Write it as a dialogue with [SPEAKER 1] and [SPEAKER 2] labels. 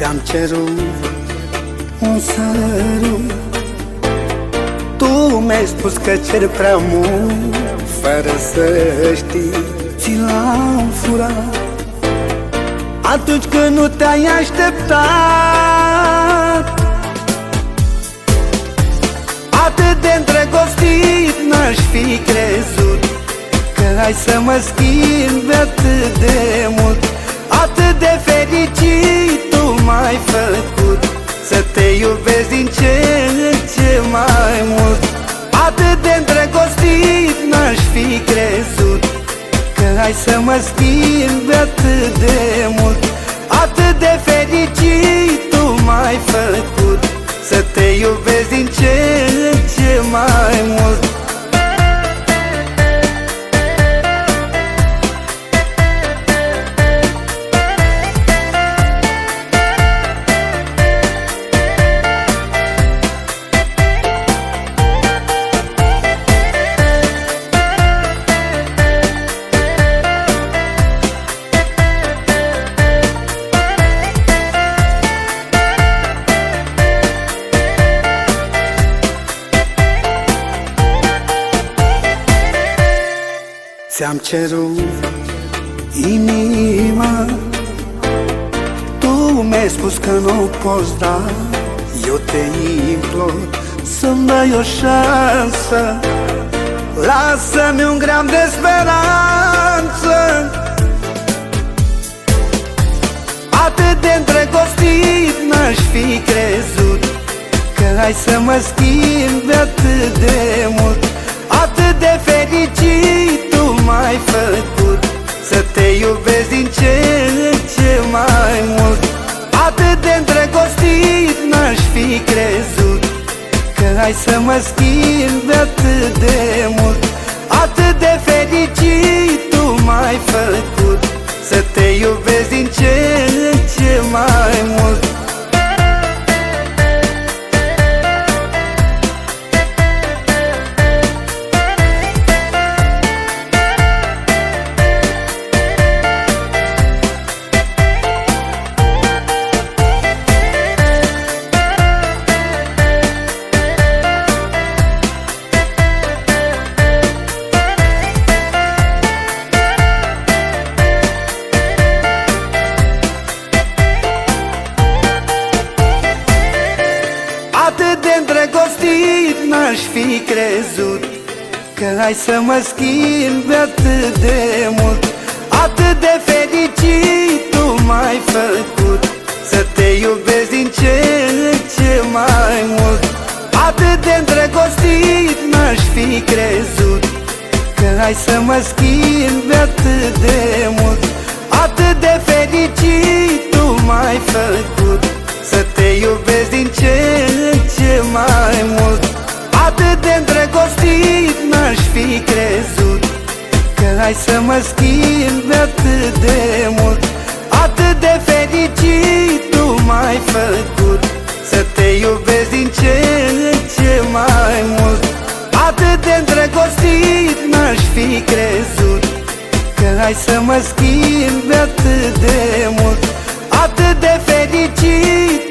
[SPEAKER 1] Ți-am cerut un sărut. Tu mi-ai spus că cer prea mult Fără să știi Ți l-am furat. Atunci când nu te-ai așteptat Atât de îndrăgostit n-aș fi crezut Că ai să mă schimbi atât de mult. Atât de fericit tu m-ai făcut Să te iubesc din ce în ce mai mult. Atât de îndrăgostit n-aș fi crezut Că ai să mă schimbi atât de mult. Atât de fericit tu m-ai făcut Să te iubesc din ce în ce Ți-am cerut inima. Tu mi-ai spus că nu poți da. Eu te implor să-mi dai o șansă. Lasă-mi un gram de speranță. Atât de îndrăgostit n-aș fi crezut Că ai să mă schimbi atât de mult. Atât de fericit fi crezut Că ai să mă schimbi atât de mult Atât de fericit n-aș fi crezut Că ai să mă schimbi atât de mult Atât de fericit tu m-ai făcut Să te iubesc din ce în ce mai mult. Atât de îndrăgostit n-aș fi crezut Că ai să mă schimbi atât de mult Atât de fericit tu m-ai făcut crezut Că ai să mă schimbi atât de mult Atât de fericit tu m-ai făcut. Să te iubesc din ce în ce mai mult Atât de îndrăgostit n-aș fi crezut Că ai să mă schimbi atât de mult Atât de fericit